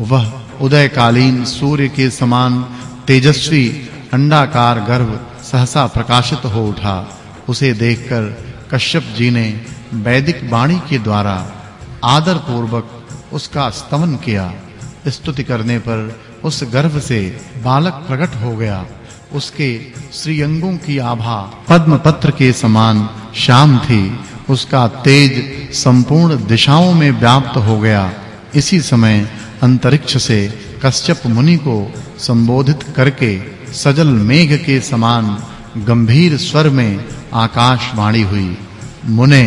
वह उदयकालीन सूर्य के समान तेजस्वी, अंडाकार गर्भ सहसा प्रकाशित हो उठा। उसे देखकर कश्यप जी ने वैदिक वाणी के द्वारा आदर पूर्वक उसका स्तवन किया। स्तुति करने पर उस गर्भ से बालक प्रकट हो गया। उसके श्रीअंगों की आभा पद्म पत्र के समान श्याम थी। उसका तेज संपूर्ण दिशाओं में व्याप्त हो गया। इसी समय अंतरिक्ष से कश्यप मुनि को संबोधित करके सजल मेघ के समान गंभीर स्वर में आकाशवाणी हुई। मुने,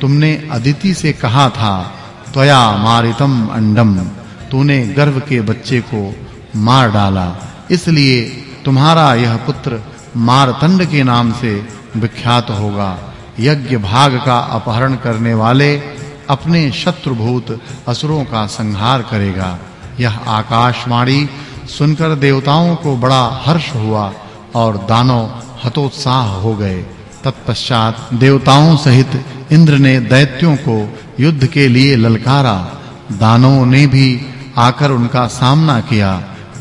तुमने अदिति से कहा था, त्वया मारितम अंडम, तूने गर्भ के बच्चे को मार डाला। इसलिए तुम्हारा यह पुत्र मारतंड के नाम से विख्यात होगा। यज्ञ भाग का अपहरण करने वाले अपने शत्रुभूत असुरों का संहार करेगा। यह आकाशवाणी सुनकर देवताओं को बड़ा हर्ष हुआ और दानव हतोत्साह हो गए। तत्पश्चात देवताओं सहित इंद्र ने दैत्यों को युद्ध के लिए ललकारा। दानवों ने भी आकर उनका सामना किया।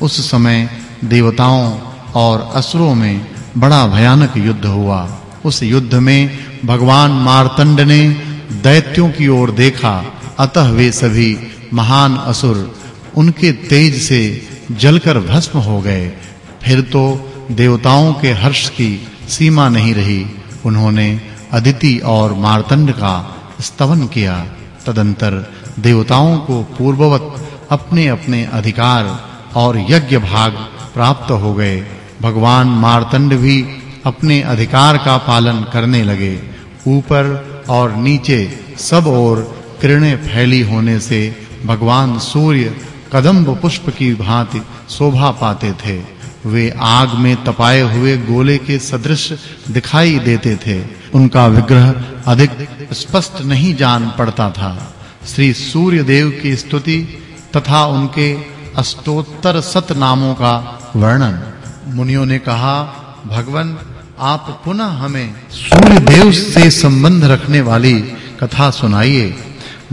उस समय देवताओं और असुरों में बड़ा भयानक युद्ध हुआ। उस युद्ध में भगवान मार्तंड ने दैत्यों की ओर देखा, अतः वे सभी महान असुर उनके तेज से जलकर भस्म हो गए। फिर तो देवताओं के हर्ष की सीमा नहीं रही। उन्होंने अदिति और मार्तंड का स्तवन किया। तदंतर देवताओं को पूर्ववत अपने-अपने अधिकार और यज्ञ भाग प्राप्त हो गए। भगवान मार्तंड भी अपने अधिकार का पालन करने लगे। ऊपर और नीचे सब ओर किरणें फैली होने से भगवान सूर्य कदम्ब पुष्प की भांति शोभा पाते थे। वे आग में तपाए हुए गोले के सदृश दिखाई देते थे। उनका विग्रह अधिक स्पष्ट नहीं जान पड़ता था। श्री सूर्य देव की स्तुति तथा उनके अष्टोत्तर सत नामों का वर्णन। मुनियों ने कहा, भगवन आप पुनः हमें सूर्य देव से संबंध रखने वाली कथा सुनाइए।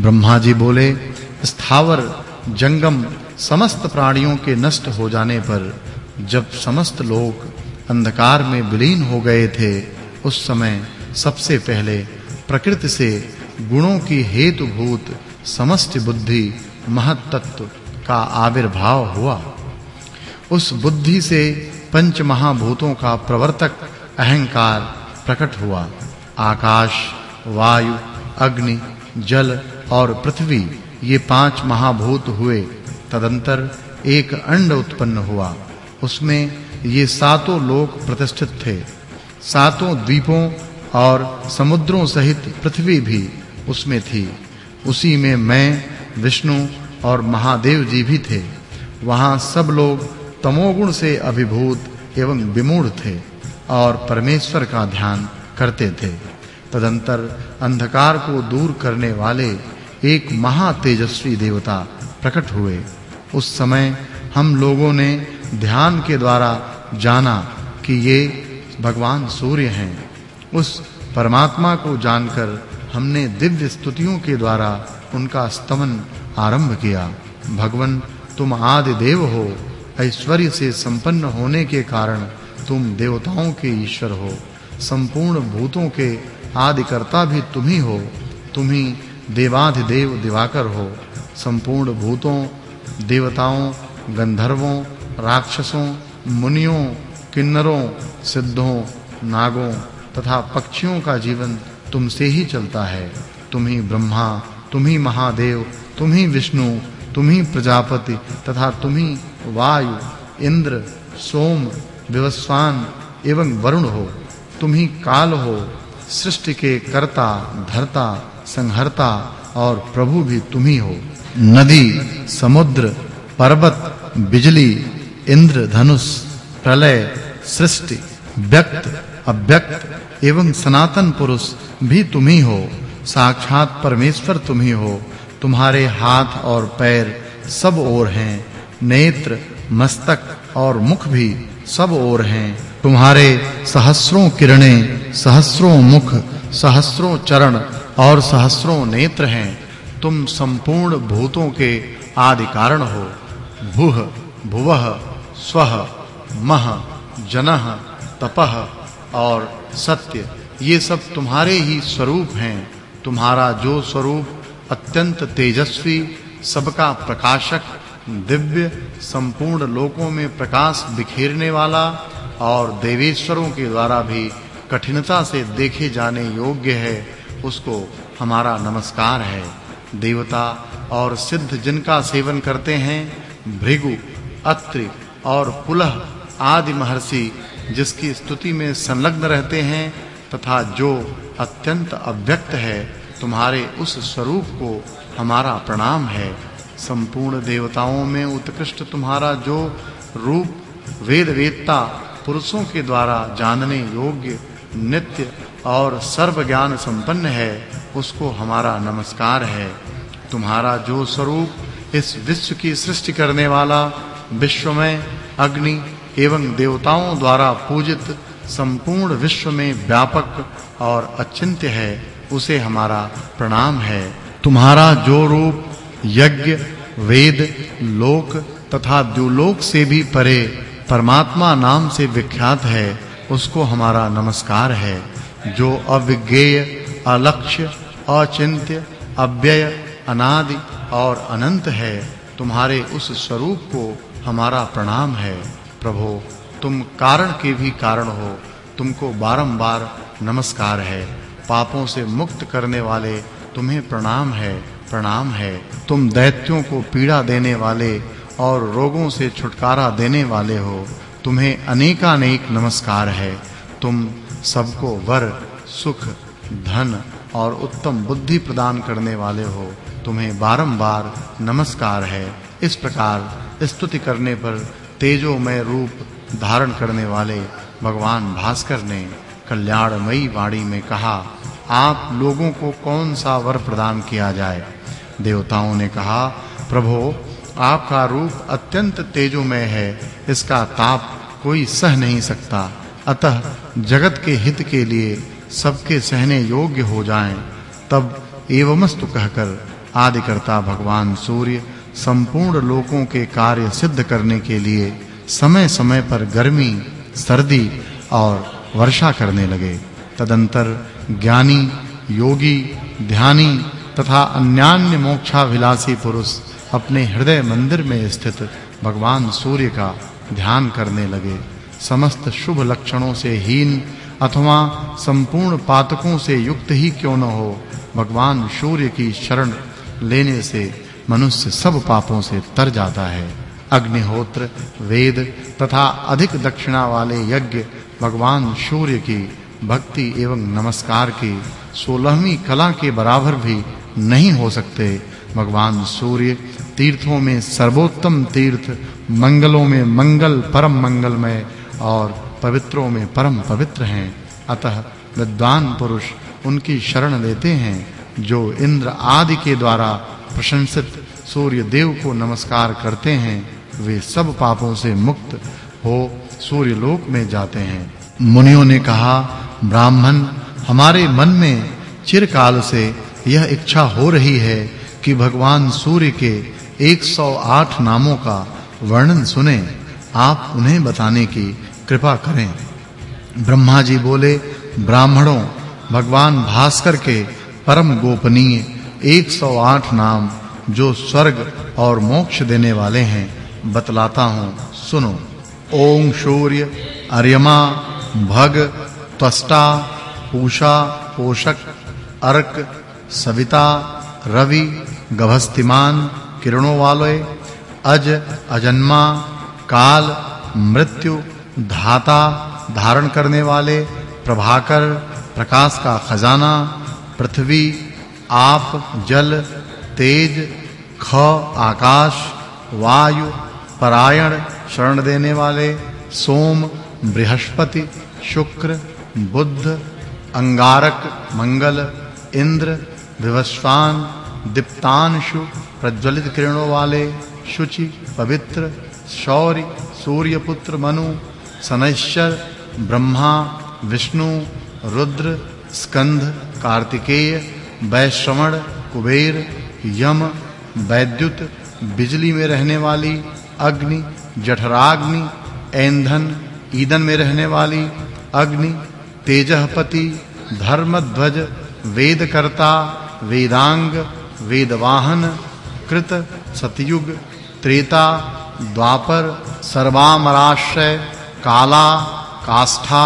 ब्रह्मा जी बोले, स्थावर, जंगम, समस्त प्राणियों के नष्ट हो जाने पर जब समस्त लोग अंधकार में विलीन हो गए थे, उस समय सबसे पहले प्रकृति से गुणों की हेतुभूत समस्त बुद्धि महत तत्व का आविर्भाव हुआ। उस बुद्धि से पंच महाभूतों का प्रवर्तक अहंकार प्रकट हुआ। आकाश, वायु, अग्नि, जल और पृथ्वी, ये पाँच महाभूत हुए। तदंतर एक अंड उत्पन्न हुआ। उसमें ये सातों लोक प्रतिष्ठित थे। सातों द्वीपों और समुद्रों सहित पृथ्वी भी उसमें थी। उसी में मैं, विष्णु और महादेव जी भी थे। वहाँ सब लोग तमोगुण से अभिभूत एवं विमूढ़ थे। और परमेश्वर का ध्यान करते थे। तदंतर अंधकार को दूर करने वाले एक महा तेजस्वी देवता प्रकट हुए। उस समय हम लोगों ने ध्यान के द्वारा जाना कि ये भगवान सूर्य हैं। उस परमात्मा को जानकर हमने दिव्य स्तुतियों के द्वारा उनका स्तवन आरंभ किया। भगवन, तुम आदि देव हो। ऐश्वर्य से संपन्न होने के कारण तुम देवताओं के ईश्वर हो। संपूर्ण भूतों के आदि कर्ता भी तुम ही हो। तुम ही देवाधिदेव दिवाकर हो। संपूर्ण भूतों, देवताओं, गंधर्वों, राक्षसों, मुनियों, किन्नरों, सिद्धों, नागों तथा पक्षियों का जीवन तुमसे ही चलता है। तुम ही ब्रह्मा, तुम ही महादेव, तुम ही विष्णु, तुम ही प्रजापति तथा तुम ही वायु, इंद्र, सोम विवस्वान एवं वरुण हो तुम ही काल हो, सृष्टि के कर्ता, धर्ता, संहर्ता और प्रभु भी तुम ही। हो नदी, समुद्र, पर्वत, बिजली, इंद्र, धनुष, प्रलय, सृष्टि, व्यक्त, अव्यक्त एवं सनातन पुरुष भी तुम ही। हो साक्षात परमेश्वर तुम ही हो। तुम्हारे हाथ और पैर सब ओर हैं। नेत्र, मस्तक और मुख भी सब ओर हैं। तुम्हारे सहस्रों किरणें, सहस्रों मुख, सहस्रों चरण और सहस्रों नेत्र हैं। तुम संपूर्ण भूतों के आदि कारण हो। भुह, भुवः, स्वः, मह, जनः, तपः और सत्य, ये सब तुम्हारे ही स्वरूप हैं। तुम्हारा जो स्वरूप अत्यंत तेजस्वी, सबका प्रकाशक दिव्य, संपूर्ण लोकों में प्रकाश बिखेरने वाला और देवेश्वरों के द्वारा भी कठिनता से देखे जाने योग्य है, उसको हमारा नमस्कार है। देवता और सिद्ध जिनका सेवन करते हैं, भृगु, अत्रि और पुलह आदि महर्षि जिसकी स्तुति में संलग्न रहते हैं तथा जो अत्यंत अव्यक्त है, तुम्हारे उस स्वरूप को हमारा प्रणाम है। संपूर्ण देवताओं में उत्कृष्ट तुम्हारा जो रूप वेद वेदता पुरुषों के द्वारा जानने योग्य, नित्य और सर्व ज्ञान संपन्न है, उसको हमारा नमस्कार है। तुम्हारा जो स्वरूप इस विश्व की सृष्टि करने वाला विश्व में अग्नि एवं देवताओं द्वारा पूजित संपूर्ण विश्व में व्यापक और अचिंत्य है, उसे हमारा प्रणाम है। तुम्हारा जो रूप यज्ञ, वेद, लोक तथा द्युलोक से भी परे परमात्मा नाम से विख्यात है, उसको हमारा नमस्कार है, जो अविज्ञेय, अलक्ष्य, अचिंत्य, अव्यय, अनादि और अनंत है, तुम्हारे उस स्वरूप को हमारा प्रणाम है। प्रभु, तुम कारण के भी कारण हो, तुमको बारंबार नमस्कार है, पापों से मुक्त करने वाले तुम्हें प्रणाम है। प्रणाम है। तुम दैत्यों को पीड़ा देने वाले और रोगों से छुटकारा देने वाले हो। तुम्हें अनेकानेक नमस्कार है। तुम सबको वर, सुख, धन और उत्तम बुद्धि प्रदान करने वाले हो। तुम्हें बारंबार नमस्कार है। इस प्रकार स्तुति करने पर तेजोमय रूप धारण करने वाले भगवान भास्कर ने कल्याणमयी वाणी में कहा आप लोगों को कौन सा वर प्रदान किया जाए? देवताओं ने कहा, प्रभु, आपका रूप अत्यंत तेजोमय है, इसका ताप कोई सह नहीं सकता। अतः जगत के हित के लिए सबके सहने योग्य हो जाएँ। तब एवमस्तु कहकर आदिकर्ता भगवान सूर्य संपूर्ण लोकों के कार्य सिद्ध करने के लिए समय-समय पर गर्मी, सर्दी और वर्षा करने लगे। तदंतर ज्ञानी, योगी, ध्यानी तथा अन्यान्य मोक्षाभिलाषी पुरुष अपने हृदय मंदिर में स्थित भगवान सूर्य का ध्यान करने लगे। समस्त शुभ लक्षणों से हीन अथवा संपूर्ण पातकों से युक्त ही क्यों न हो, भगवान सूर्य की शरण लेने से मनुष्य सब पापों से तर जाता है। अग्निहोत्र, वेद तथा अधिक दक्षिणा वाले यज्ञ भगवान सूर्य की भक्ति एवं नमस्कार की 16वीं कला के बराबर भी नहीं हो सकते। भगवान सूर्य तीर्थों में सर्वोत्तम तीर्थ, मंगलों में मंगल, परम मंगलमय और पवित्रों में परम पवित्र हैं। अतः विद्वान पुरुष उनकी शरण लेते हैं, जो इंद्र आदि के द्वारा प्रशंसित सूर्य देव को नमस्कार करते हैं, वे सब पापों से मुक्त हो सूर्य लोक में जाते हैं। मुनियों ने कहा ब्राह्मण, हमारे मन में चिरकाल से यह इच्छा हो रही है कि भगवान सूर्य के 108 नामों का वर्णन सुने। आप उन्हें बताने की कृपा करें। ब्रह्मा जी बोले, ब्राह्मणों, भगवान भास्कर के परम गोपनीय 108 नाम जो स्वर्ग और मोक्ष देने वाले हैं, बतलाता हूँ। सुनो। ओम सूर्य, अर्यमा, भग त्वष्टा पूषा पोषक अर्क सविता रवि गभस्तिमान किरणों वाले अज अजन्मा काल मृत्यु धाता धारण करने वाले प्रभाकर प्रकाश का खजाना पृथ्वी आप जल तेज ख आकाश वायु परायण शरण देने वाले सोम बृहस्पति शुक्र बुध अंगारक, मंगल, इंद्र, विवस्वान, दीप्तांशु, प्रज्वलित किरणों वाले, शुचि, पवित्र, शौर्य, सूर्यपुत्र, मनु सनैश्वर ब्रह्मा, विष्णु, रुद्र स्कंध कार्तिकेय, वैश्रवण, कुबेर, यम, वैद्युत, बिजली में रहने वाली, अग्नि, जठराग्नि, ऐंधन, ईंधन में रहने वाली, अग्नि तेजहपति धर्मध्वज वेदकर्ता वेदांग वेदवाहन कृत सतयुग त्रेता द्वापर सर्वामराश्रय काला काष्ठा